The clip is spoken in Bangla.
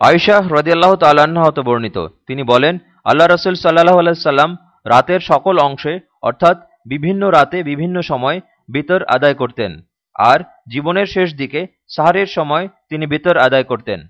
আয়শাহ রদিয়াল্লাহ তাল্লাহত বর্ণিত। তিনি বলেন, আল্লাহ রসুল সাল্লাহ আলাইসাল্লাম রাতের সকল অংশে, অর্থাৎ বিভিন্ন রাতে বিভিন্ন সময় বিতর আদায় করতেন। আর জীবনের শেষ দিকে সাহারের সময় তিনি বিতর আদায় করতেন।